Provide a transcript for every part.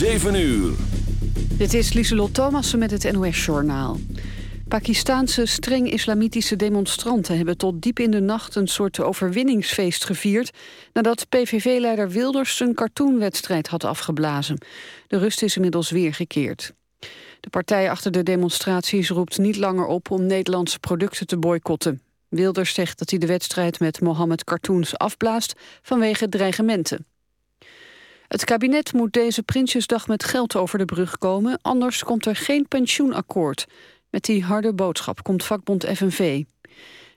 7 uur. Dit is Lieselot Thomassen met het NOS-journaal. Pakistaanse streng islamitische demonstranten hebben tot diep in de nacht een soort overwinningsfeest gevierd nadat PVV-leider Wilders zijn cartoonwedstrijd had afgeblazen. De rust is inmiddels weer gekeerd. De partij achter de demonstraties roept niet langer op om Nederlandse producten te boycotten. Wilders zegt dat hij de wedstrijd met Mohammed Cartoons afblaast vanwege dreigementen. Het kabinet moet deze Prinsjesdag met geld over de brug komen... anders komt er geen pensioenakkoord. Met die harde boodschap komt vakbond FNV.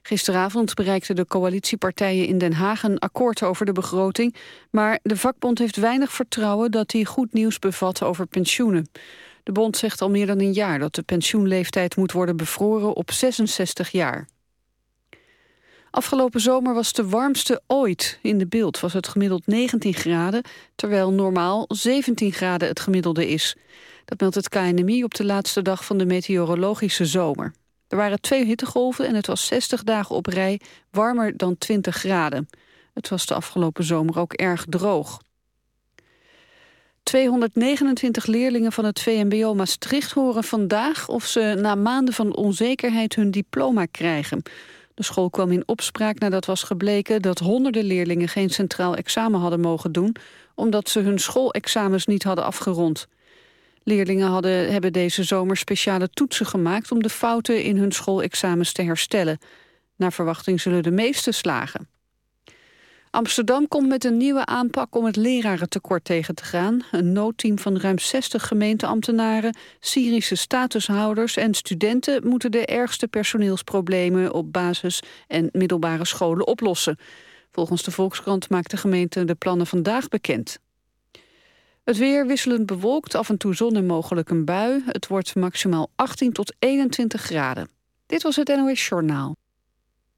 Gisteravond bereikten de coalitiepartijen in Den Haag een akkoord over de begroting, maar de vakbond heeft weinig vertrouwen dat die goed nieuws bevat over pensioenen. De bond zegt al meer dan een jaar dat de pensioenleeftijd moet worden bevroren op 66 jaar. Afgelopen zomer was de warmste ooit. In de beeld was het gemiddeld 19 graden, terwijl normaal 17 graden het gemiddelde is. Dat meldt het KNMI op de laatste dag van de meteorologische zomer. Er waren twee hittegolven en het was 60 dagen op rij warmer dan 20 graden. Het was de afgelopen zomer ook erg droog. 229 leerlingen van het VMBO Maastricht horen vandaag of ze na maanden van onzekerheid hun diploma krijgen. De school kwam in opspraak nadat was gebleken dat honderden leerlingen geen centraal examen hadden mogen doen, omdat ze hun schoolexamens niet hadden afgerond. Leerlingen hadden, hebben deze zomer speciale toetsen gemaakt om de fouten in hun schoolexamens te herstellen. Naar verwachting zullen de meeste slagen. Amsterdam komt met een nieuwe aanpak om het lerarentekort tegen te gaan. Een noodteam van ruim 60 gemeenteambtenaren, Syrische statushouders en studenten moeten de ergste personeelsproblemen op basis- en middelbare scholen oplossen. Volgens de Volkskrant maakt de gemeente de plannen vandaag bekend. Het weer wisselend bewolkt, af en toe zon en mogelijk een bui. Het wordt maximaal 18 tot 21 graden. Dit was het NOS Journaal.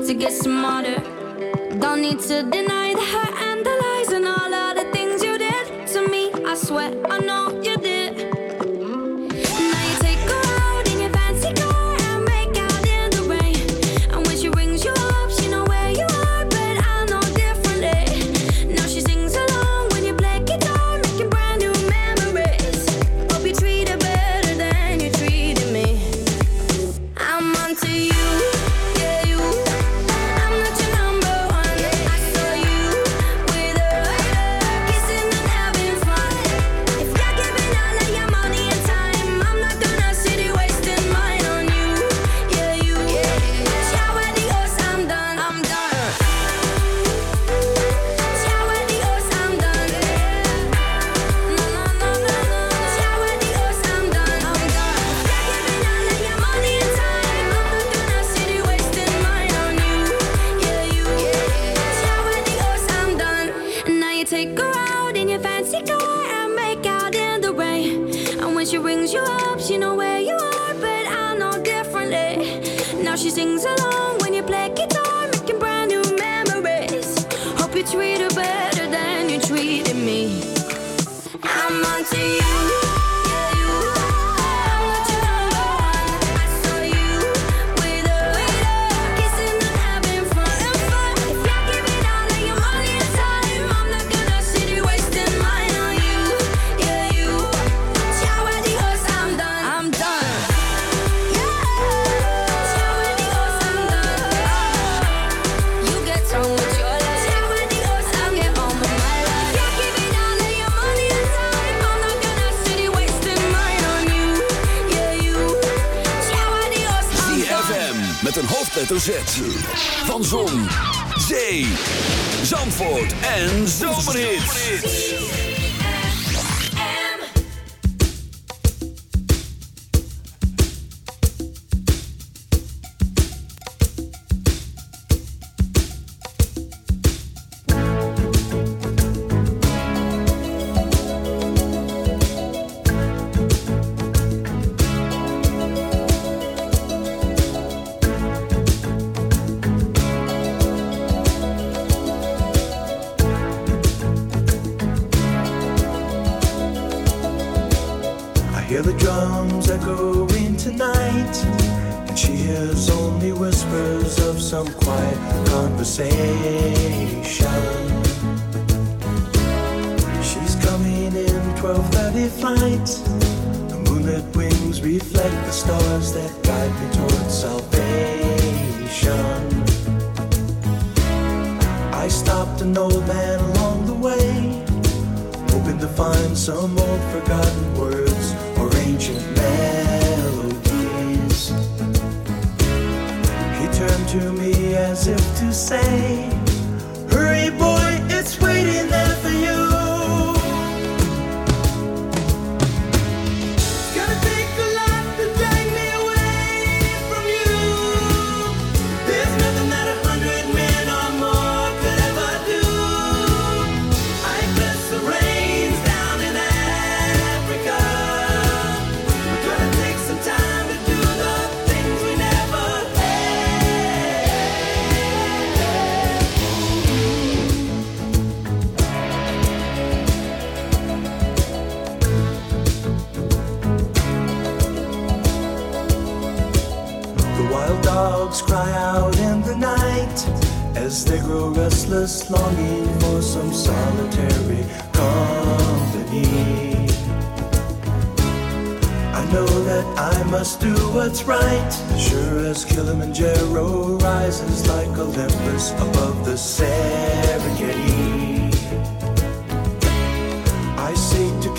to get smarter.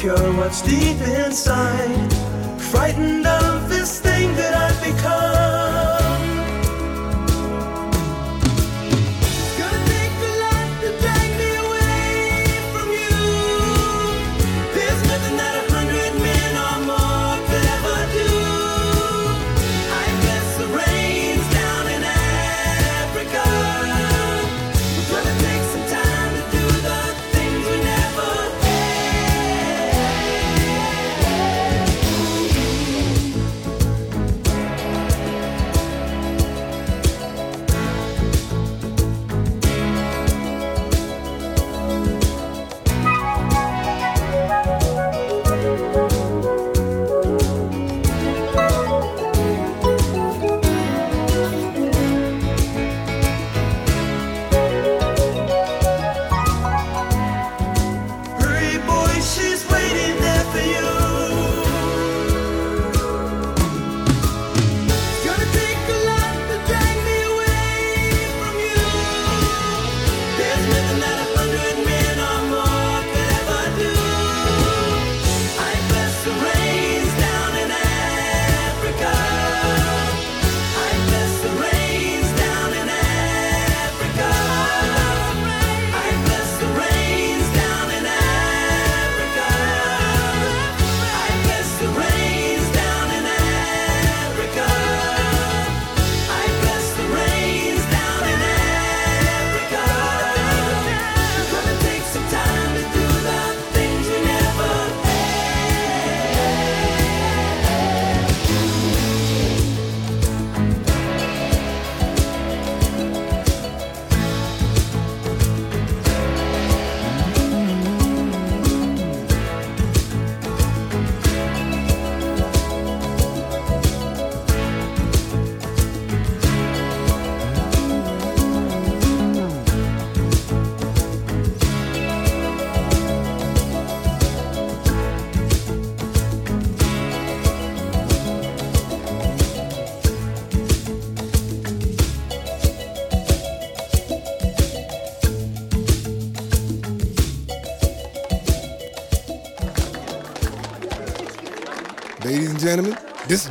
Seek to cure what's deep inside, frightened of this thing that I've become.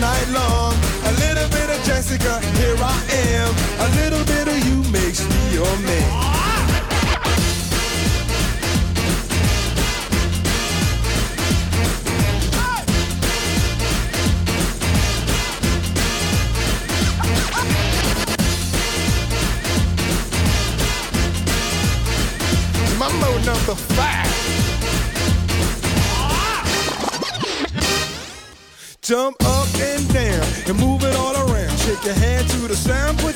night long. A little bit of Jessica, here I am. A little bit of you makes me your man. Mambo number five. Jump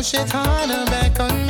push it harder back on me.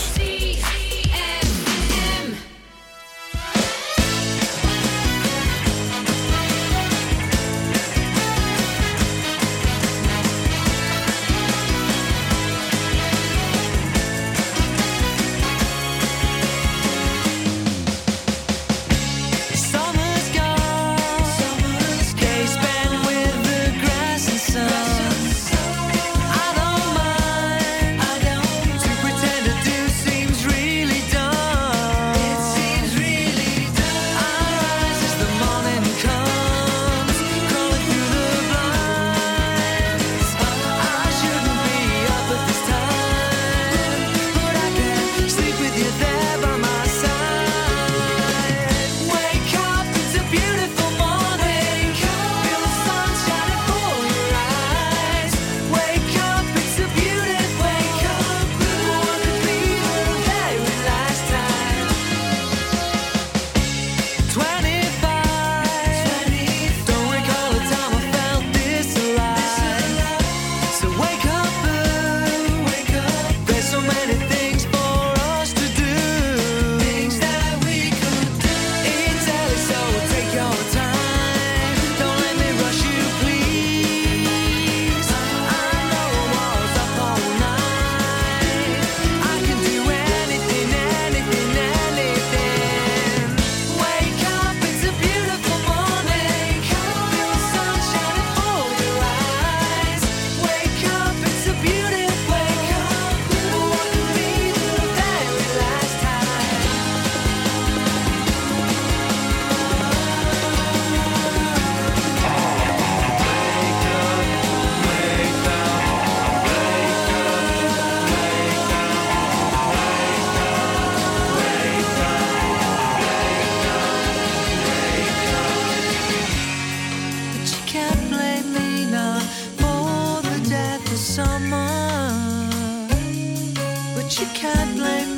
summer, but you can't blame.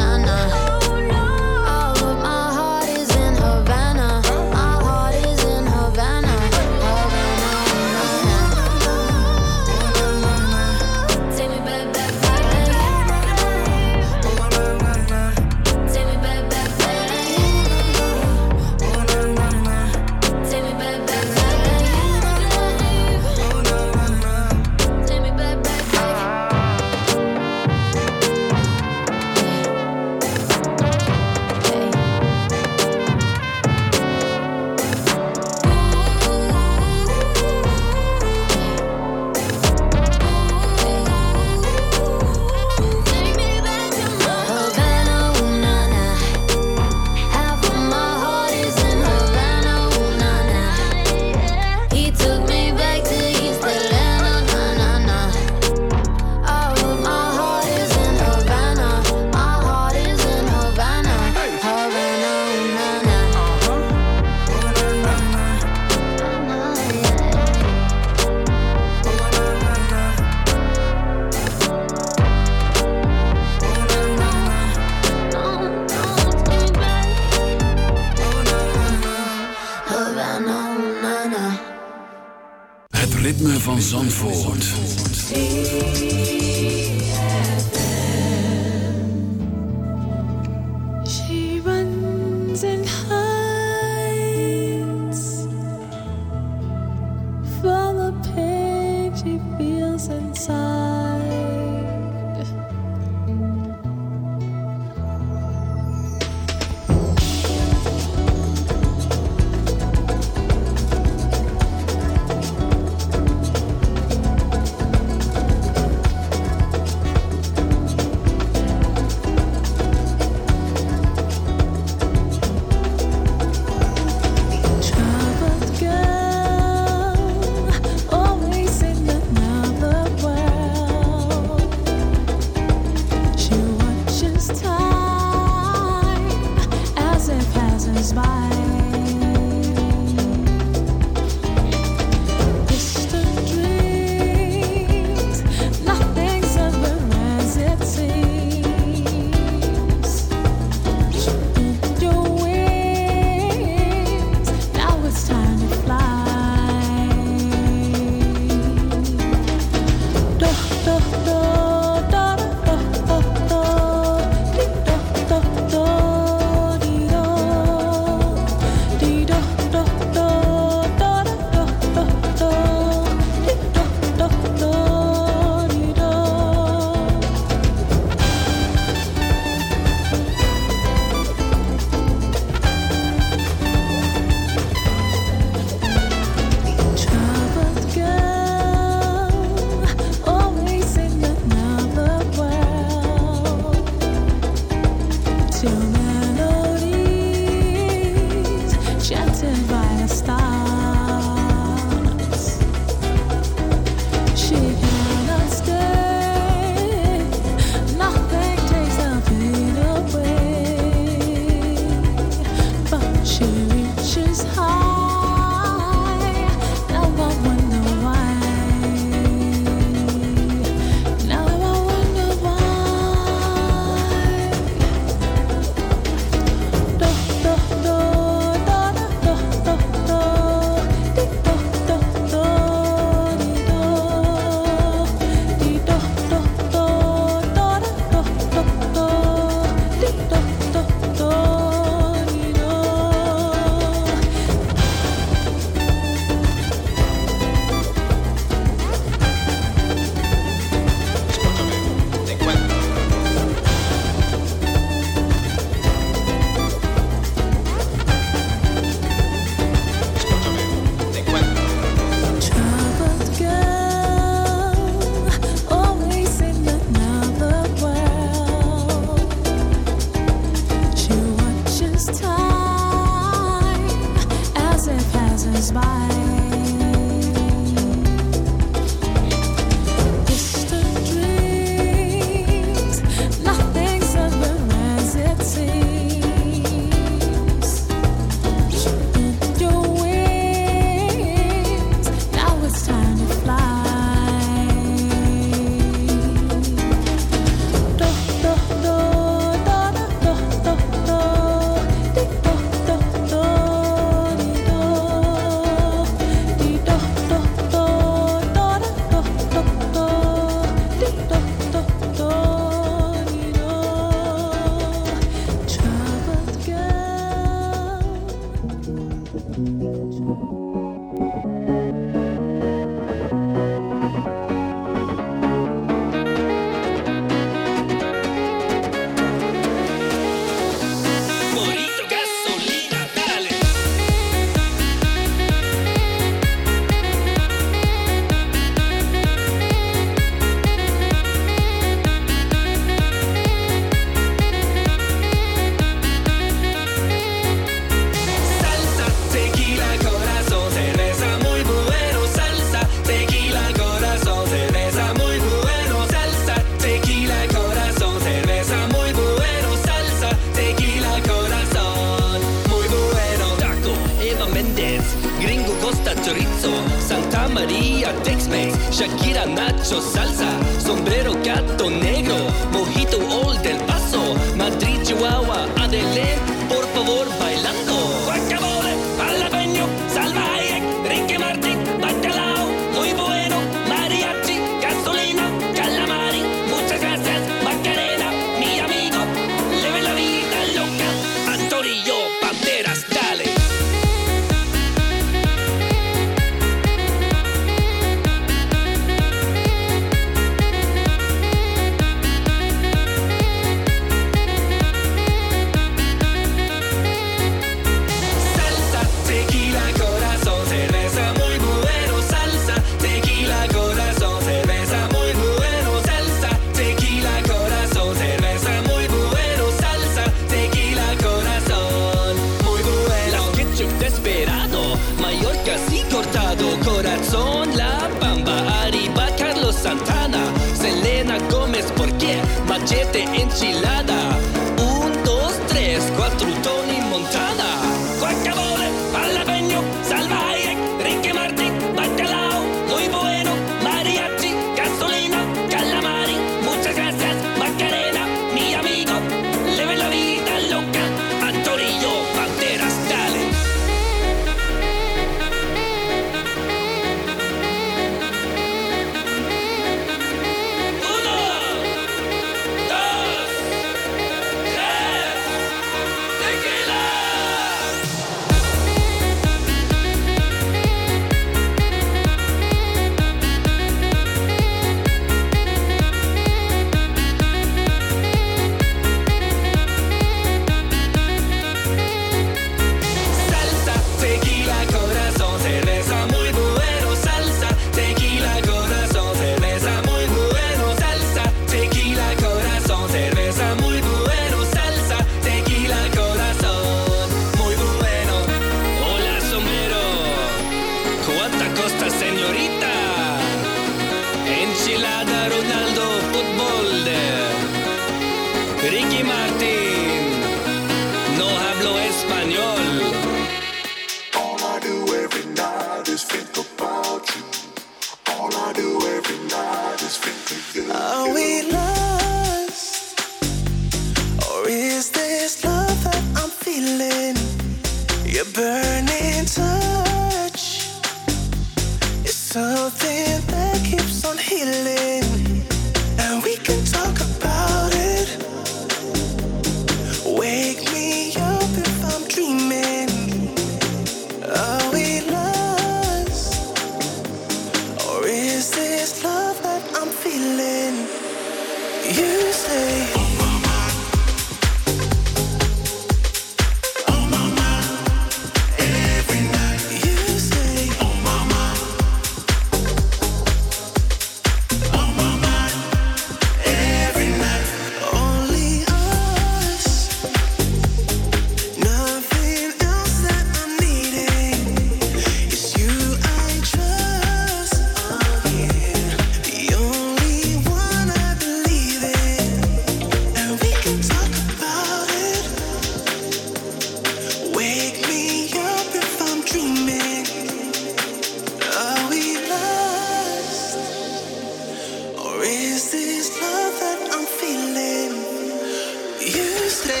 triste.